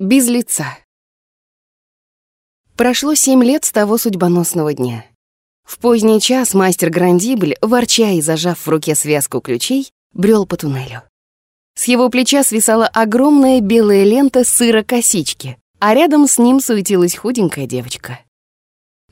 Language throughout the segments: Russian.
Без лица. Прошло семь лет с того судьбоносного дня. В поздний час мастер Грандибль, ворча и зажав в руке связку ключей, брел по туннелю. С его плеча свисала огромная белая лента сыра-косички, а рядом с ним суетилась худенькая девочка.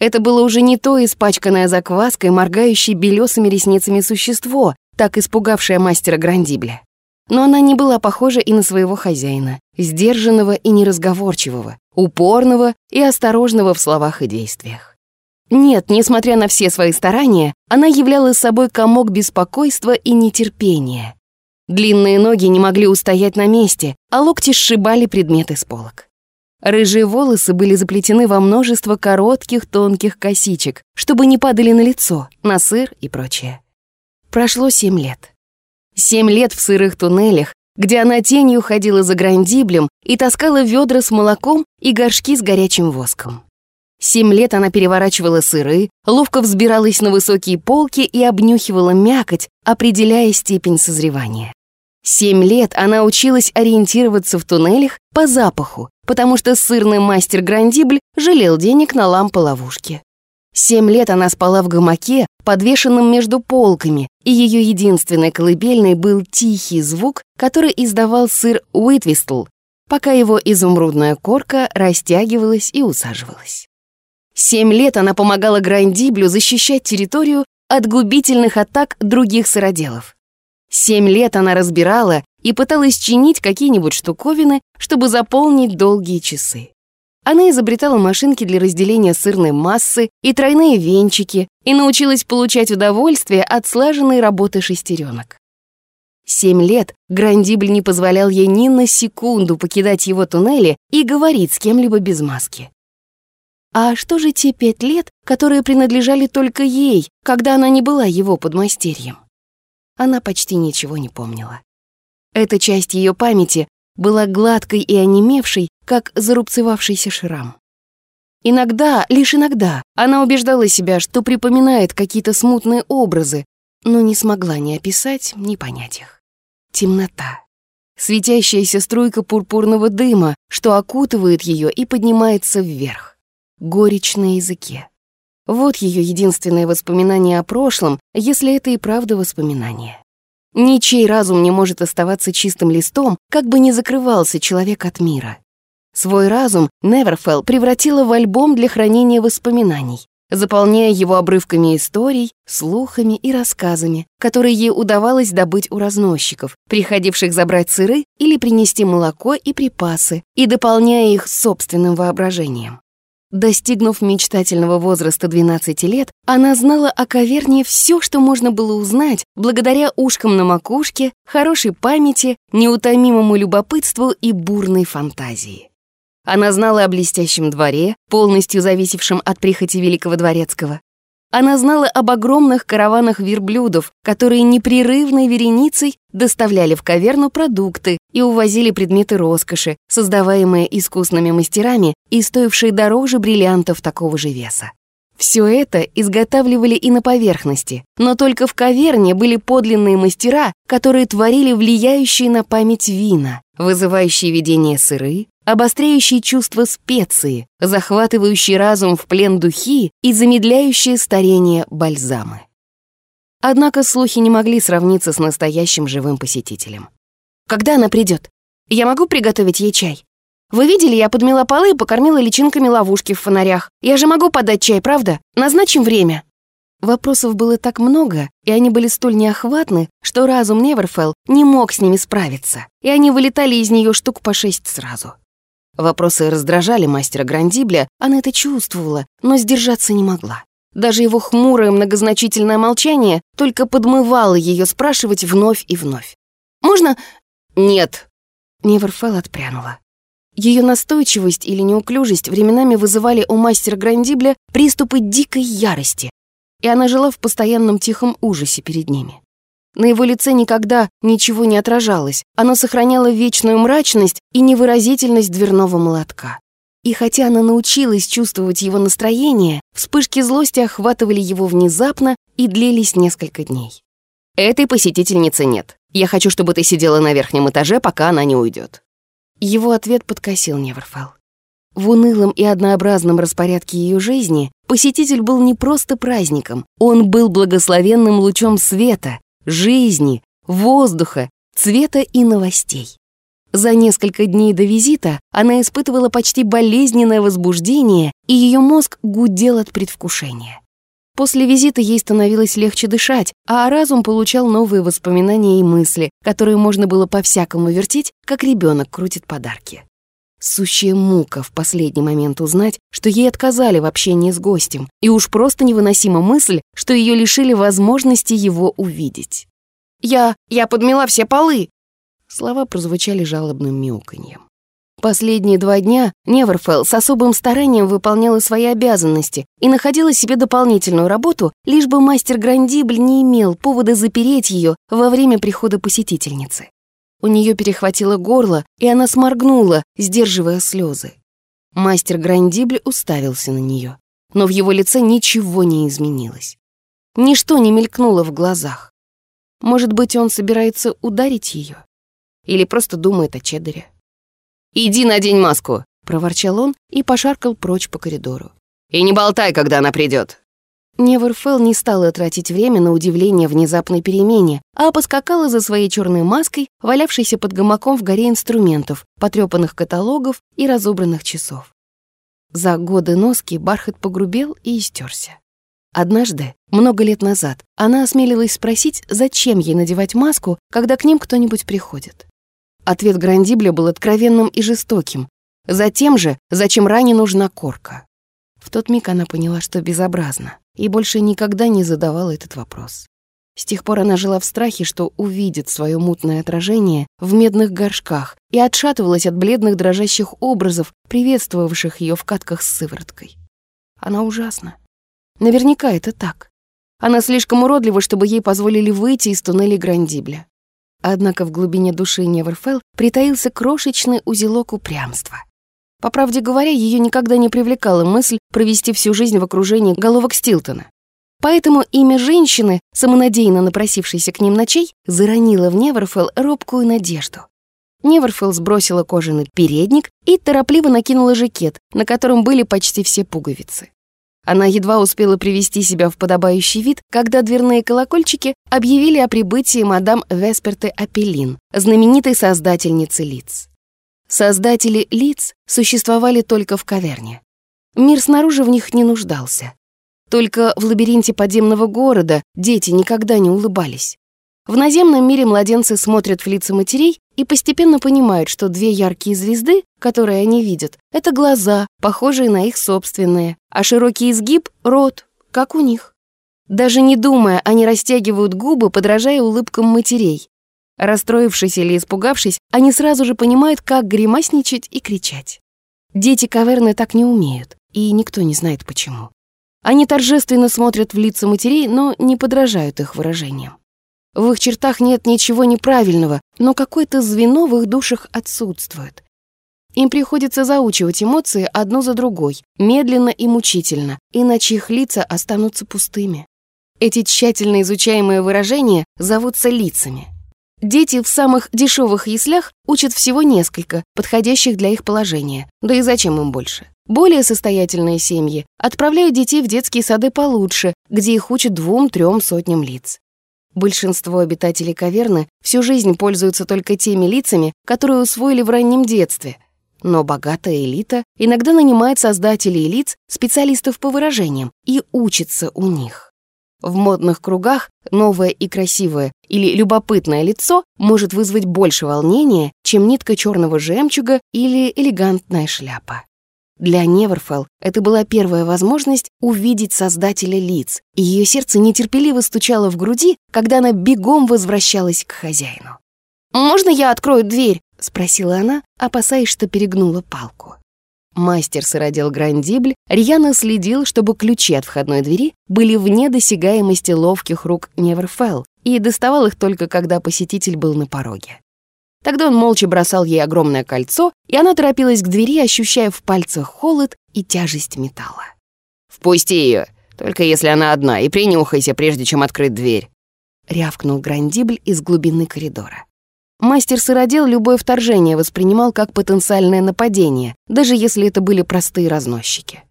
Это было уже не то испачканное закваской, моргающее белесыми ресницами существо, так испугавшее мастера Грандибля. Но она не была похожа и на своего хозяина, сдержанного и неразговорчивого, упорного и осторожного в словах и действиях. Нет, несмотря на все свои старания, она являла собой комок беспокойства и нетерпения. Длинные ноги не могли устоять на месте, а локти сшибали предметы с полок. Рыжие волосы были заплетены во множество коротких тонких косичек, чтобы не падали на лицо, на сыр и прочее. Прошло семь лет. Семь лет в сырых туннелях, где она тенью ходила за грандиблем и таскала ведра с молоком и горшки с горячим воском. Семь лет она переворачивала сыры, ловко взбиралась на высокие полки и обнюхивала мякоть, определяя степень созревания. Семь лет она училась ориентироваться в туннелях по запаху, потому что сырный мастер Грандибль жалел денег на лампы-ловушки. Семь лет она спала в гамаке, подвешенном между полками, и ее единственной колыбельной был тихий звук, который издавал сыр Уитвистл, пока его изумрудная корка растягивалась и усаживалась. Семь лет она помогала Грандиблю защищать территорию от губительных атак других сыроделов. Семь лет она разбирала и пыталась чинить какие-нибудь штуковины, чтобы заполнить долгие часы. Она изобретала машинки для разделения сырной массы и тройные венчики и научилась получать удовольствие от слаженной работы шестеренок. Семь лет Грандибль не позволял ей ни на секунду покидать его туннели и говорить с кем-либо без маски. А что же те пять лет, которые принадлежали только ей, когда она не была его подмастерьем? Она почти ничего не помнила. Эта часть ее памяти была гладкой и онемевшей, как зарубцевавшийся шрам. Иногда, лишь иногда, она убеждала себя, что припоминает какие-то смутные образы, но не смогла ни описать, ни понять их. Темнота. Светящаяся струйка пурпурного дыма, что окутывает ее и поднимается вверх. Горечь на языке. Вот ее единственное воспоминание о прошлом, если это и правда воспоминание. Ничей разум не может оставаться чистым листом, как бы ни закрывался человек от мира. Свой разум Неверфелл превратила в альбом для хранения воспоминаний, заполняя его обрывками историй, слухами и рассказами, которые ей удавалось добыть у разносчиков, приходивших забрать сыры или принести молоко и припасы, и дополняя их собственным воображением. Достигнув мечтательного возраста 12 лет, она знала о каверне все, что можно было узнать благодаря ушкам на макушке, хорошей памяти, неутомимому любопытству и бурной фантазии. Она знала о блестящем дворе, полностью зависевшем от прихоти великого дворецкого. Она знала об огромных караванах верблюдов, которые непрерывной вереницей доставляли в каверну продукты и увозили предметы роскоши, создаваемые искусными мастерами и стоившие дороже бриллиантов такого же веса. Все это изготавливали и на поверхности, но только в каверне были подлинные мастера, которые творили влияющие на память вина, вызывающие видение сыры, обостряющие чувства специи, захватывающие разум в плен духи и замедляющие старение бальзамы. Однако слухи не могли сравниться с настоящим живым посетителем. «Когда она придет? Я могу приготовить ей чай? Вы видели, я подмела полы и покормила личинками ловушки в фонарях. Я же могу подать чай, правда? Назначим время». Вопросов было так много, и они были столь неохватны, что разум Неверфелл не мог с ними справиться, и они вылетали из нее штук по шесть сразу. Вопросы раздражали мастера Грандибля, она это чувствовала, но сдержаться не могла. Даже его хмурое многозначительное молчание только подмывало ее спрашивать вновь и вновь. «Можно?» «Нет». Неверфелл отпрянула. Ее настойчивость или неуклюжесть временами вызывали у мастера Грандибля приступы дикой ярости, и она жила в постоянном тихом ужасе перед ними. На его лице никогда ничего не отражалось, оно сохраняло вечную мрачность и невыразительность дверного молотка. И хотя она научилась чувствовать его настроение, вспышки злости охватывали его внезапно и длились несколько дней. «Этой посетительницы нет. Я хочу, чтобы ты сидела на верхнем этаже, пока она не уйдет». Его ответ подкосил Неверфелл. В унылом и однообразном распорядке ее жизни посетитель был не просто праздником, он был благословенным лучом света, жизни, воздуха, цвета и новостей. За несколько дней до визита она испытывала почти болезненное возбуждение, и ее мозг гудел от предвкушения. После визита ей становилось легче дышать, а разум получал новые воспоминания и мысли, которые можно было по-всякому вертеть, как ребенок крутит подарки. Сущая мука в последний момент узнать, что ей отказали в общении с гостем, и уж просто невыносима мысль, что ее лишили возможности его увидеть. «Я... я подмела все полы!» Слова прозвучали жалобным мяуканьем. Последние два дня Неверфелл с особым старанием выполняла свои обязанности и находила себе дополнительную работу, лишь бы мастер Грандибль не имел повода запереть ее во время прихода посетительницы. У нее перехватило горло, и она сморгнула, сдерживая слезы. Мастер Грандибль уставился на нее, но в его лице ничего не изменилось. Ничто не мелькнуло в глазах. Может быть, он собирается ударить ее? Или просто думает о Чеддере? «Иди надень маску», — проворчал он и пошаркал прочь по коридору. «И не болтай, когда она придет. Неверфелл не стала тратить время на удивление внезапной перемене, а поскакала за своей черной маской, валявшейся под гамаком в горе инструментов, потрепанных каталогов и разобранных часов. За годы носки бархат погрубел и истерся. Однажды, много лет назад, она осмелилась спросить, зачем ей надевать маску, когда к ним кто-нибудь приходит. Ответ Грандибля был откровенным и жестоким. Затем же, зачем ране нужна корка? В тот миг она поняла, что безобразно, и больше никогда не задавала этот вопрос. С тех пор она жила в страхе, что увидит свое мутное отражение в медных горшках и отшатывалась от бледных дрожащих образов, приветствовавших ее в катках с сывороткой. Она ужасна. Наверняка это так. Она слишком уродлива, чтобы ей позволили выйти из туннеля Грандибля. Однако в глубине души Неверфелл притаился крошечный узелок упрямства. По правде говоря, ее никогда не привлекала мысль провести всю жизнь в окружении головок Стилтона. Поэтому имя женщины, самонадеянно напросившейся к ним ночей, заронило в Неверфелл робкую надежду. Неверфелл сбросила кожаный передник и торопливо накинула жакет, на котором были почти все пуговицы. Она едва успела привести себя в подобающий вид, когда дверные колокольчики объявили о прибытии мадам Весперты Апеллин, знаменитой создательницы лиц. Создатели лиц существовали только в каверне. Мир снаружи в них не нуждался. Только в лабиринте подземного города дети никогда не улыбались. В наземном мире младенцы смотрят в лица матерей и постепенно понимают, что две яркие звезды, которые они видят, это глаза, похожие на их собственные, а широкий изгиб — рот, как у них. Даже не думая, они растягивают губы, подражая улыбкам матерей. Расстроившись или испугавшись, они сразу же понимают, как гримасничать и кричать. Дети каверны так не умеют, и никто не знает почему. Они торжественно смотрят в лица матерей, но не подражают их выражениям. В их чертах нет ничего неправильного, но какое-то звено в их душах отсутствует. Им приходится заучивать эмоции одну за другой, медленно и мучительно, иначе их лица останутся пустыми. Эти тщательно изучаемые выражения зовутся лицами. Дети в самых дешевых яслях учат всего несколько, подходящих для их положения, да и зачем им больше. Более состоятельные семьи отправляют детей в детские сады получше, где их учат двум-трем сотням лиц. Большинство обитателей каверны всю жизнь пользуются только теми лицами, которые усвоили в раннем детстве. Но богатая элита иногда нанимает создателей лиц, специалистов по выражениям, и учится у них. В модных кругах новое и красивое или любопытное лицо может вызвать больше волнения, чем нитка черного жемчуга или элегантная шляпа. Для Неверфелл это была первая возможность увидеть создателя лиц, и ее сердце нетерпеливо стучало в груди, когда она бегом возвращалась к хозяину. «Можно я открою дверь?» — спросила она, опасаясь, что перегнула палку. Мастер сыродел Грандибль рьяно следил, чтобы ключи от входной двери были вне досягаемости ловких рук Неверфелл и доставал их только, когда посетитель был на пороге. Тогда он молча бросал ей огромное кольцо, и она торопилась к двери, ощущая в пальцах холод и тяжесть металла. «Впусти ее, только если она одна, и принюхайся, прежде чем открыть дверь», — рявкнул Грандибль из глубины коридора. мастер-сыродел любое вторжение воспринимал как потенциальное нападение, даже если это были простые разносчики.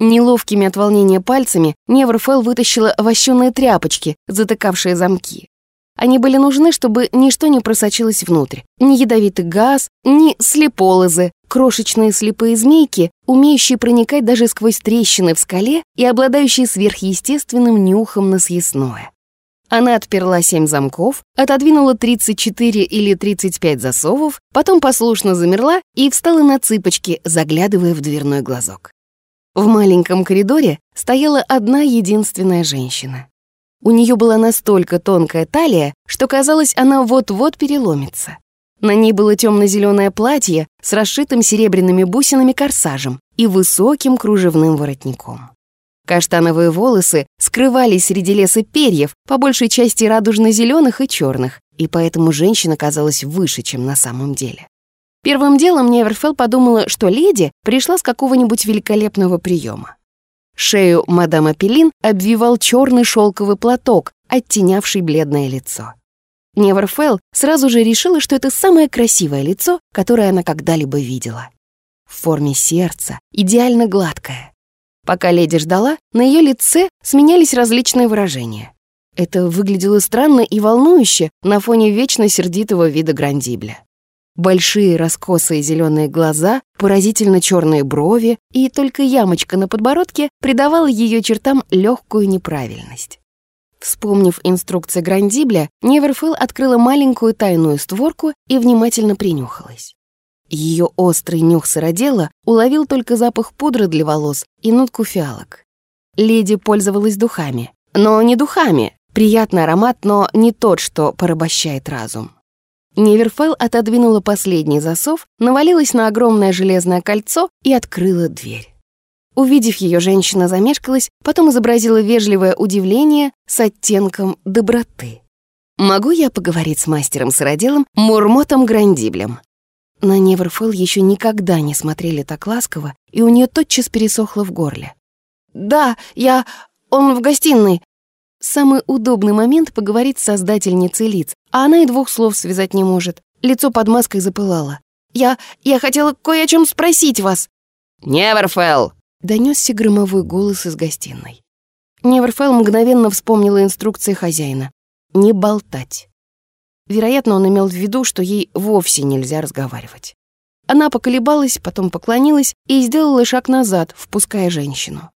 Неловкими от волнения пальцами Неверфелл вытащила вощеные тряпочки, затыкавшие замки. Они были нужны, чтобы ничто не просочилось внутрь. Ни ядовитый газ, ни слеполозы, крошечные слепые змейки, умеющие проникать даже сквозь трещины в скале и обладающие сверхъестественным нюхом на съестное. Она отперла семь замков, отодвинула 34 или 35 засовов, потом послушно замерла и встала на цыпочки, заглядывая в дверной глазок. В маленьком коридоре стояла одна единственная женщина. У нее была настолько тонкая талия, что казалось, она вот-вот переломится. На ней было темно-зеленое платье с расшитым серебряными бусинами корсажем и высоким кружевным воротником. Каштановые волосы скрывались среди леса перьев, по большей части радужно-зеленых и черных, и поэтому женщина казалась выше, чем на самом деле. Первым делом Неверфелл подумала, что леди пришла с какого-нибудь великолепного приема. Шею мадам Апеллин обвивал черный шелковый платок, оттенявший бледное лицо. Неверфелл сразу же решила, что это самое красивое лицо, которое она когда-либо видела. В форме сердца, идеально гладкое. Пока леди ждала, на ее лице сменялись различные выражения. Это выглядело странно и волнующе на фоне вечно сердитого вида Грандибля. Большие раскосые зеленые глаза, поразительно черные брови и только ямочка на подбородке придавала ее чертам легкую неправильность. Вспомнив инструкции Грандибля, Неверфилл открыла маленькую тайную створку и внимательно принюхалась. Ее острый нюх сыродела уловил только запах пудры для волос и нотку фиалок. Леди пользовалась духами. Но не духами. Приятный аромат, но не тот, что порабощает разум. Неверфелл отодвинула последний засов, навалилась на огромное железное кольцо и открыла дверь. Увидев ее, женщина замешкалась, потом изобразила вежливое удивление с оттенком доброты. «Могу я поговорить с мастером-сыроделом Мурмотом Грандиблем?» На Неверфелл еще никогда не смотрели так ласково, и у нее тотчас пересохло в горле. «Да, я... он в гостиной. Самый удобный момент поговорить с создательницей лиц, а она и двух слов связать не может. Лицо под маской запылало. «Я... я хотела кое о чем спросить вас!» «Неверфелл!» — донесся громовой голос из гостиной. Неверфелл мгновенно вспомнила инструкции хозяина. «Не болтать». Вероятно, он имел в виду, что ей вовсе нельзя разговаривать. Она поколебалась, потом поклонилась и сделала шаг назад, впуская женщину.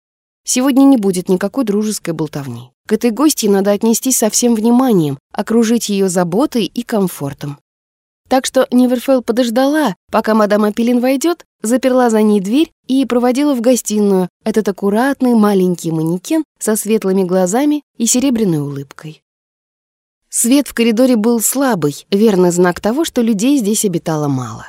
Сегодня не будет никакой дружеской болтовни. К этой гости надо отнестись со всем вниманием, окружить ее заботой и комфортом. Так что Неверфелл подождала, пока мадам Апеллин войдет, заперла за ней дверь и проводила в гостиную этот аккуратный маленький манекен со светлыми глазами и серебряной улыбкой. Свет в коридоре был слабый, верный знак того, что людей здесь обитало мало.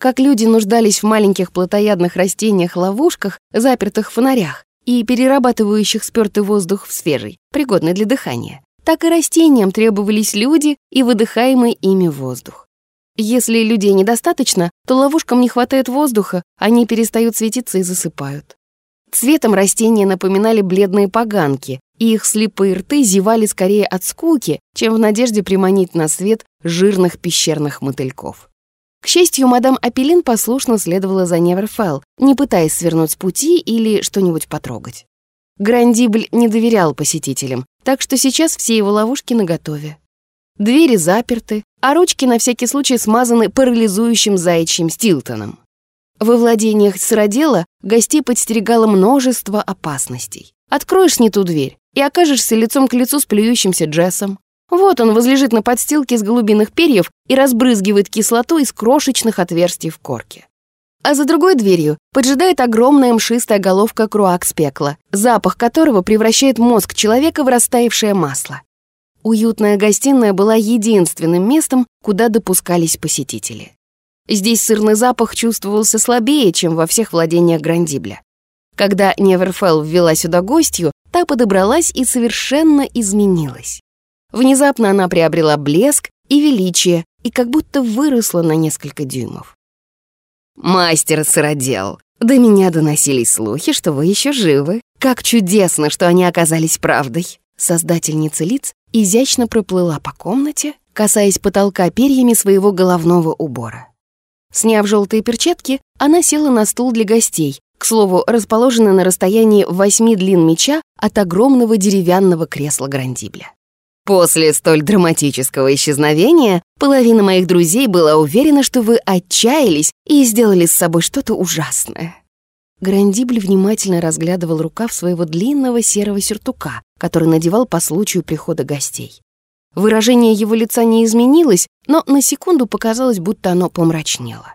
Как люди нуждались в маленьких плотоядных растениях-ловушках, запертых фонарях, и перерабатывающих спёртый воздух в свежий, пригодный для дыхания, так и растениям требовались люди и выдыхаемый ими воздух. Если людей недостаточно, то ловушкам не хватает воздуха, они перестают светиться и засыпают. Цветом растения напоминали бледные поганки, и их слепые рты зевали скорее от скуки, чем в надежде приманить на свет жирных пещерных мотыльков. К счастью, мадам Апеллин послушно следовала за Неверфелл, не пытаясь свернуть с пути или что-нибудь потрогать. Грандибль не доверял посетителям, так что сейчас все его ловушки наготове. Двери заперты, а ручки на всякий случай смазаны парализующим заячьим стилтоном. Во владениях сыродела гостей подстерегало множество опасностей. Откроешь не ту дверь и окажешься лицом к лицу с плюющимся Джессом. Вот он возлежит на подстилке из голубиных перьев и разбрызгивает кислоту из крошечных отверстий в корке. А за другой дверью поджидает огромная мшистая головка круак-спекла, запах которого превращает мозг человека в растаявшее масло. Уютная гостиная была единственным местом, куда допускались посетители. Здесь сырный запах чувствовался слабее, чем во всех владениях Грандибля. Когда Неверфелл ввела сюда гостью, та подобралась и совершенно изменилась. Внезапно она приобрела блеск и величие и как будто выросла на несколько дюймов. «Мастер-сыродел, до меня доносились слухи, что вы еще живы. Как чудесно, что они оказались правдой!» Создательница лиц изящно проплыла по комнате, касаясь потолка перьями своего головного убора. Сняв желтые перчатки, она села на стул для гостей, к слову, расположенный на расстоянии восьми длин меча от огромного деревянного кресла Грандибля. После столь драматического исчезновения половина моих друзей была уверена, что вы отчаялись и сделали с собой что-то ужасное. Грандибль внимательно разглядывал рукав своего длинного серого сюртука, который надевал по случаю прихода гостей. Выражение его лица не изменилось, но на секунду показалось, будто оно помрачнело.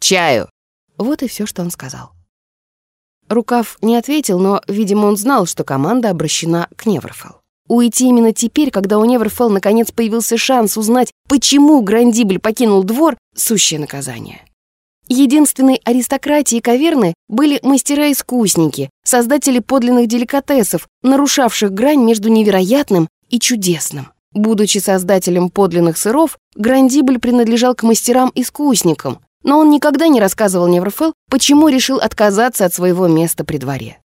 «Чаю!» Вот и все, что он сказал. Рукав не ответил, но, видимо, он знал, что команда обращена к Неверфелл. Уйти именно теперь, когда у Неверфелл наконец появился шанс узнать, почему Грандибль покинул двор — сущее наказание. Единственной аристократией каверны были мастера-искусники, создатели подлинных деликатесов, нарушавших грань между невероятным и чудесным. Будучи создателем подлинных сыров, Грандибль принадлежал к мастерам-искусникам, но он никогда не рассказывал Неверфелл, почему решил отказаться от своего места при дворе.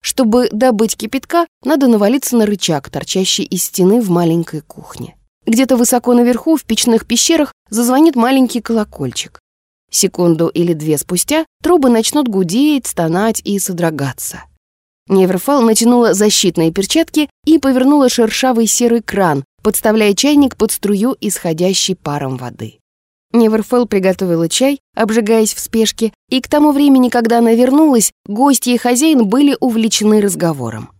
Чтобы добыть кипятка, надо навалиться на рычаг, торчащий из стены в маленькой кухне. Где-то высоко наверху, в печных пещерах, зазвонит маленький колокольчик. Секунду или две спустя трубы начнут гудеть, стонать и содрогаться. Неверфал натянула защитные перчатки и повернула шершавый серый кран, подставляя чайник под струю исходящей паром воды. Неверфелл приготовила чай, обжигаясь в спешке, и к тому времени, когда она вернулась, гости и хозяин были увлечены разговором.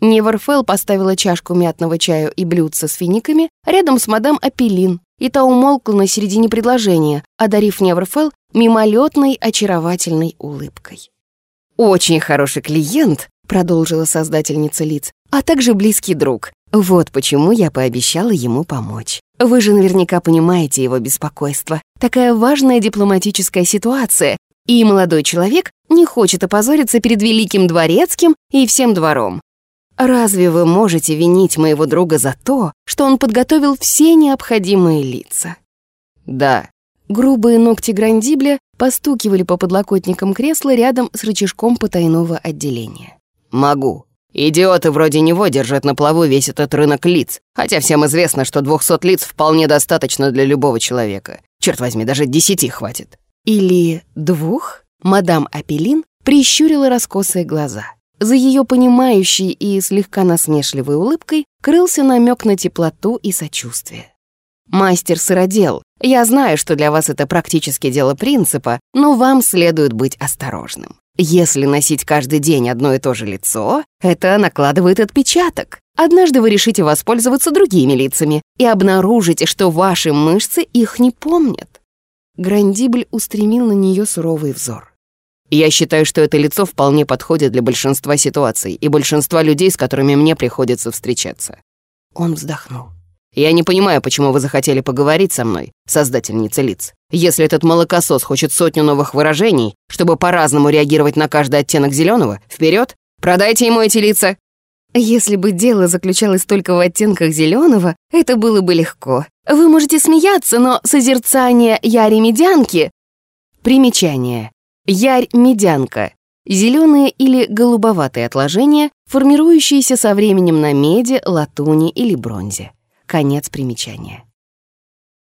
Неверфелл поставила чашку мятного чаю и блюдце с финиками рядом с мадам Апеллин, и та умолкла на середине предложения, одарив Неверфелл мимолетной очаровательной улыбкой. «Очень хороший клиент», — продолжила создательница лиц, «а также близкий друг. Вот почему я пообещала ему помочь. Вы же наверняка понимаете его беспокойство. Такая важная дипломатическая ситуация, и молодой человек не хочет опозориться перед великим дворецким и всем двором. Разве вы можете винить моего друга за то, что он подготовил все необходимые лица? Да. Грубые ногти Грандибля постукивали по подлокотникам кресла рядом с рычажком потайного отделения. Могу. Идиоты вроде него держат на плаву весь этот рынок лиц, хотя всем известно, что 200 лиц вполне достаточно для любого человека. Черт возьми, даже десяти хватит. Или двух? Мадам Апеллин прищурила раскосые глаза. За ее понимающей и слегка насмешливой улыбкой крылся намек на теплоту и сочувствие. «Мастер-сыродел, я знаю, что для вас это практически дело принципа, но вам следует быть осторожным. Если носить каждый день одно и то же лицо, это накладывает отпечаток. Однажды вы решите воспользоваться другими лицами и обнаружите, что ваши мышцы их не помнят. Грандибль устремил на нее суровый взор. Я считаю, что это лицо вполне подходит для большинства ситуаций и большинства людей, с которыми мне приходится встречаться. Он вздохнул. Я не понимаю, почему вы захотели поговорить со мной, создательница лиц. Если этот молокосос хочет сотню новых выражений, чтобы по-разному реагировать на каждый оттенок зеленого, вперед, продайте ему эти лица. Если бы дело заключалось только в оттенках зеленого, это было бы легко. Вы можете смеяться, но созерцание яри-медянки... Примечание. Ярь-медянка. Зеленые или голубоватые отложения, формирующиеся со временем на меди, латуни или бронзе. Конец примечания.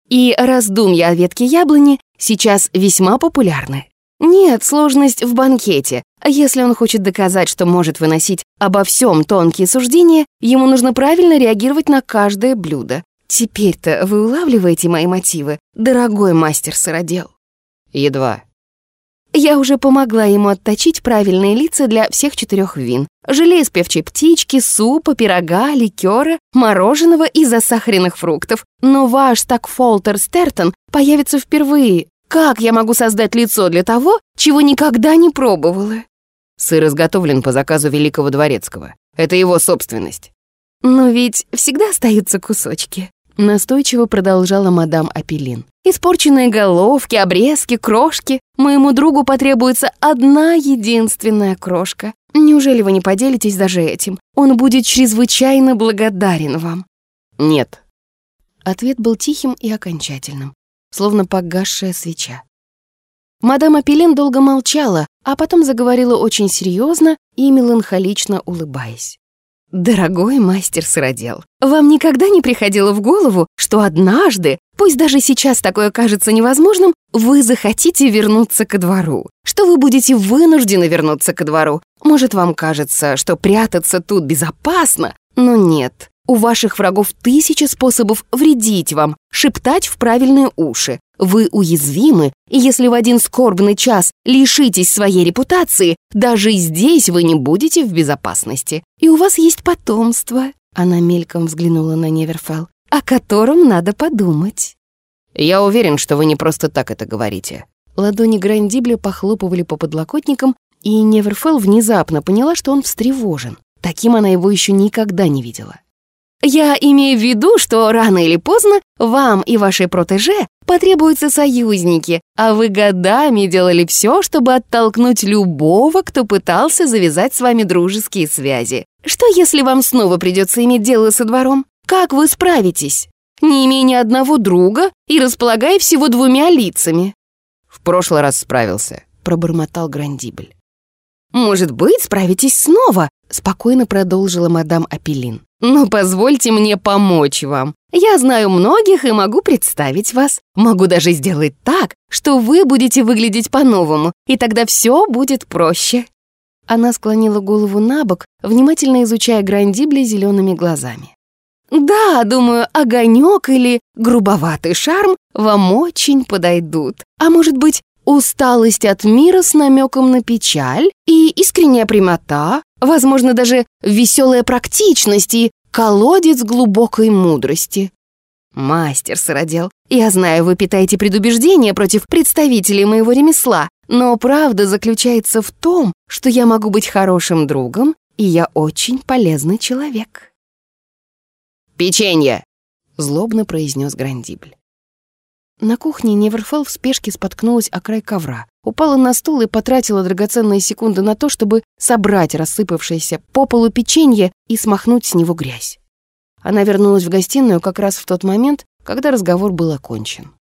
И раздумья о ветке яблони сейчас весьма популярны. Нет, сложность в банкете. Если он хочет доказать, что может выносить обо всем тонкие суждения, ему нужно правильно реагировать на каждое блюдо. Теперь-то вы улавливаете мои мотивы, дорогой мастер-сыродел? Едва. Я уже помогла ему отточить правильные лица для всех четырех вин. Желе из певчей птички, супа, пирога, ликера, мороженого и засахаренных фруктов. Но ваш Стакфолтер Стертон появится впервые. Как я могу создать лицо для того, чего никогда не пробовала? Сыр изготовлен по заказу Великого Дворецкого. Это его собственность. Но ведь всегда остаются кусочки. Настойчиво продолжала мадам Апеллин. Испорченные головки, обрезки, крошки. Моему другу потребуется одна единственная крошка. Неужели вы не поделитесь даже этим? Он будет чрезвычайно благодарен вам. Нет. Ответ был тихим и окончательным, словно погасшая свеча. Мадам Апеллин долго молчала, а потом заговорила очень серьезно и меланхолично улыбаясь. Дорогой мастер-сыродел, вам никогда не приходило в голову, что однажды, пусть даже сейчас такое кажется невозможным, вы захотите вернуться ко двору, что вы будете вынуждены вернуться ко двору. Может, вам кажется, что прятаться тут безопасно, но нет. У ваших врагов тысячи способов вредить вам, шептать в правильные уши. Вы уязвимы, и если в один скорбный час лишитесь своей репутации, даже здесь вы не будете в безопасности. И у вас есть потомство. Она мельком взглянула на Неверфелл, о котором надо подумать. Я уверен, что вы не просто так это говорите. Ладони Грандибля похлопывали по подлокотникам, и Неверфелл внезапно поняла, что он встревожен. Таким она его еще никогда не видела. Я имею в виду, что рано или поздно вам и вашей протеже потребуются союзники, а вы годами делали все, чтобы оттолкнуть любого, кто пытался завязать с вами дружеские связи. Что если вам снова придется иметь дело со двором? Как вы справитесь? Не имея ни одного друга и располагая всего двумя лицами. В прошлый раз справился, пробормотал Грандибль. «Может быть, справитесь снова», — спокойно продолжила мадам Апеллин. «Но позвольте мне помочь вам. Я знаю многих и могу представить вас. Могу даже сделать так, что вы будете выглядеть по-новому, и тогда все будет проще». Она склонила голову на бок, внимательно изучая Грандибля зелеными глазами. «Да, думаю, огонек или грубоватый шарм вам очень подойдут. А может быть, усталость от мира с намеком на печаль и искренняя прямота, возможно, даже веселая практичность и колодец глубокой мудрости. Мастер сыродел, я знаю, вы питаете предубеждения против представителей моего ремесла, но правда заключается в том, что я могу быть хорошим другом, и я очень полезный человек. «Печенье!» — злобно произнес Грандибль. На кухне Неверфелл в спешке споткнулась о край ковра, упала на стул и потратила драгоценные секунды на то, чтобы собрать рассыпавшееся по полу печенье и смахнуть с него грязь. Она вернулась в гостиную как раз в тот момент, когда разговор был окончен.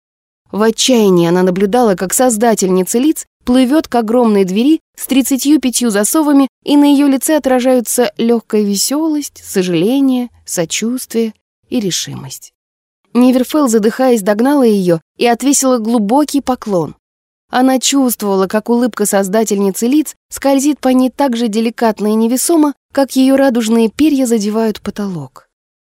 В отчаянии она наблюдала, как создательница лиц плывет к огромной двери с тридцатью пятью засовами, и на ее лице отражаются легкая веселость, сожаление, сочувствие и решимость. Ниверфелл, задыхаясь, догнала ее и отвесила глубокий поклон. Она чувствовала, как улыбка создательницы лиц скользит по ней так же деликатно и невесомо, как ее радужные перья задевают потолок.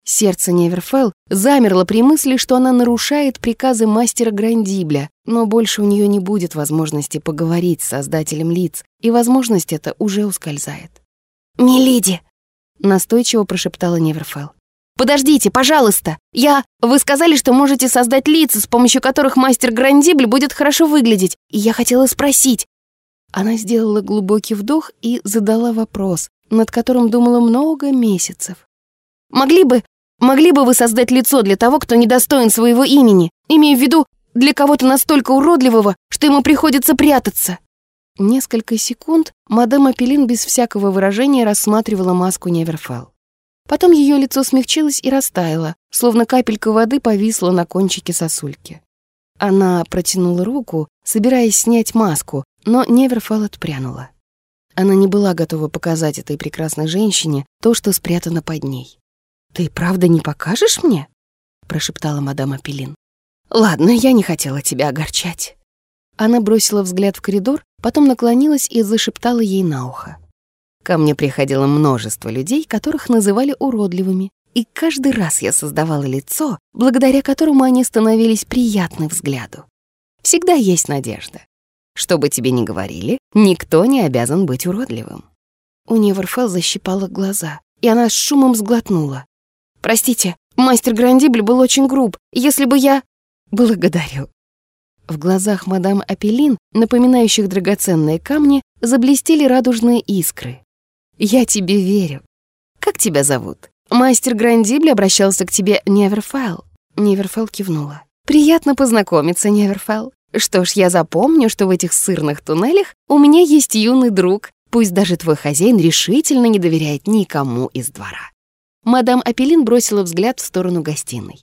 Сердце Неверфелл замерло при мысли, что она нарушает приказы мастера Грандибля, но больше у нее не будет возможности поговорить с создателем лиц, и возможность эта уже ускользает. «Миледи!» — настойчиво прошептала Неверфелл. «Подождите, пожалуйста! Я... Вы сказали, что можете создать лица, с помощью которых мастер Грандибль будет хорошо выглядеть, и я хотела спросить». Она сделала глубокий вдох и задала вопрос, над которым думала много месяцев. «Могли бы... Могли бы вы создать лицо для того, кто недостоин своего имени, имея в виду для кого-то настолько уродливого, что ему приходится прятаться?» Несколько секунд мадам Апеллин без всякого выражения рассматривала маску Неверфелл. Потом ее лицо смягчилось и растаяло, словно капелька воды повисла на кончике сосульки. Она протянула руку, собираясь снять маску, но Неверфал отпрянула. Она не была готова показать этой прекрасной женщине то, что спрятано под ней. «Ты правда не покажешь мне?» — прошептала мадам Апеллин. «Ладно, я не хотела тебя огорчать». Она бросила взгляд в коридор, потом наклонилась и зашептала ей на ухо. Ко мне приходило множество людей, которых называли уродливыми, и каждый раз я создавала лицо, благодаря которому они становились приятны взгляду. Всегда есть надежда. Что бы тебе ни говорили, никто не обязан быть уродливым. У Неверфелл защипала глаза, и она с шумом сглотнула. «Простите, мастер Грандибль был очень груб. Если бы я...» «Благодарю». В глазах мадам Апеллин, напоминающих драгоценные камни, заблестели радужные искры. Я тебе верю. Как тебя зовут? Мастер Грандибль обращался к тебе Неверфелл. Неверфелл кивнула. Приятно познакомиться, Неверфелл. Что ж, я запомню, что в этих сырных туннелях у меня есть юный друг, пусть даже твой хозяин решительно не доверяет никому из двора. Мадам Апеллин бросила взгляд в сторону гостиной.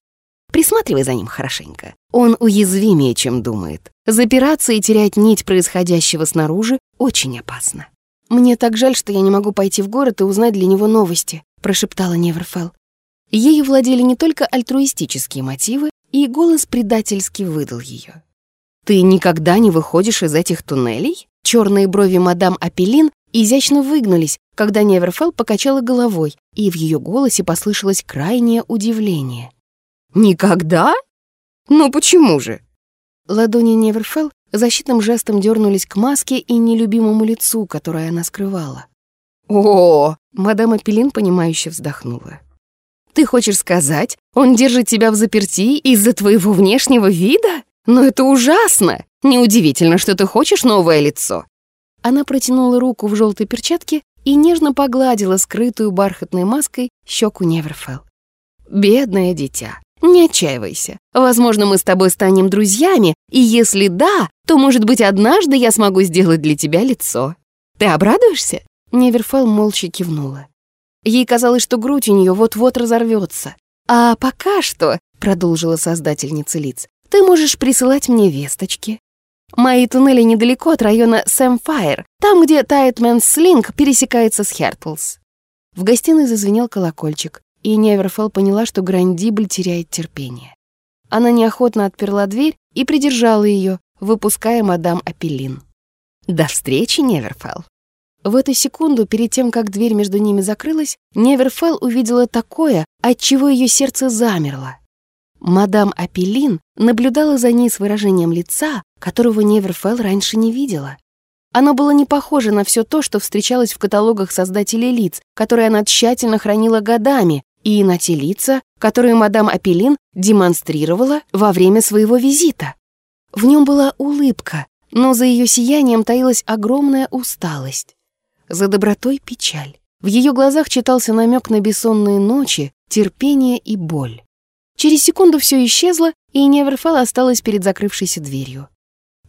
Присматривай за ним хорошенько. Он уязвимее, чем думает. Запираться и терять нить происходящего снаружи очень опасно. «Мне так жаль, что я не могу пойти в город и узнать для него новости», — прошептала Неверфелл. Ею владели не только альтруистические мотивы, и голос предательски выдал ее. «Ты никогда не выходишь из этих туннелей?» Черные брови мадам Апеллин изящно выгнулись, когда Неверфелл покачала головой, и в ее голосе послышалось крайнее удивление. «Никогда? Ну почему же?» Ладони Неверфелл защитным жестом дернулись к маске и нелюбимому лицу, которое она скрывала. «О!» — мадам Апеллин, понимающе вздохнула. «Ты хочешь сказать, он держит тебя в заперти из-за твоего внешнего вида? Но это ужасно! Неудивительно, что ты хочешь новое лицо!» Она протянула руку в желтой перчатке и нежно погладила скрытую бархатной маской щеку Неверфелл. «Бедное дитя, не отчаивайся. Возможно, мы с тобой станем друзьями, и если да, то, может быть, однажды я смогу сделать для тебя лицо. Ты обрадуешься?» Неверфелл молча кивнула. Ей казалось, что грудь у нее вот-вот разорвется. «А пока что», — продолжила создательница лиц, «ты можешь присылать мне весточки. Мои туннели недалеко от района Сэмфайр, там, где Тайтмен Слинг пересекается с Хертлс». В гостиной зазвенел колокольчик и Неверфелл поняла, что Грандибль теряет терпение. Она неохотно отперла дверь и придержала ее, выпуская мадам Апеллин. «До встречи, Неверфелл!» В эту секунду, перед тем, как дверь между ними закрылась, Неверфелл увидела такое, от чего ее сердце замерло. Мадам Апеллин наблюдала за ней с выражением лица, которого Неверфелл раньше не видела. Оно было не похоже на все то, что встречалось в каталогах создателей лиц, которые она тщательно хранила годами, и на те лица, которые мадам Апеллин демонстрировала во время своего визита. В нем была улыбка, но за ее сиянием таилась огромная усталость. За добротой печаль. В ее глазах читался намек на бессонные ночи, терпение и боль. Через секунду все исчезло, и Неверфелл осталась перед закрывшейся дверью.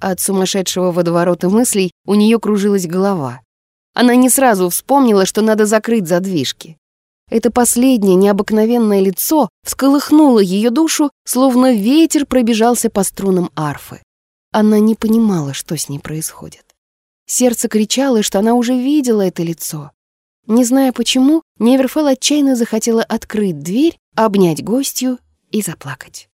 От сумасшедшего водоворота мыслей у нее кружилась голова. Она не сразу вспомнила, что надо закрыть задвижки. Это последнее необыкновенное лицо всколыхнуло ее душу, словно ветер пробежался по струнам арфы. Она не понимала, что с ней происходит. Сердце кричало, что она уже видела это лицо. Не зная почему, Неверфелл отчаянно захотела открыть дверь, обнять гостью и заплакать.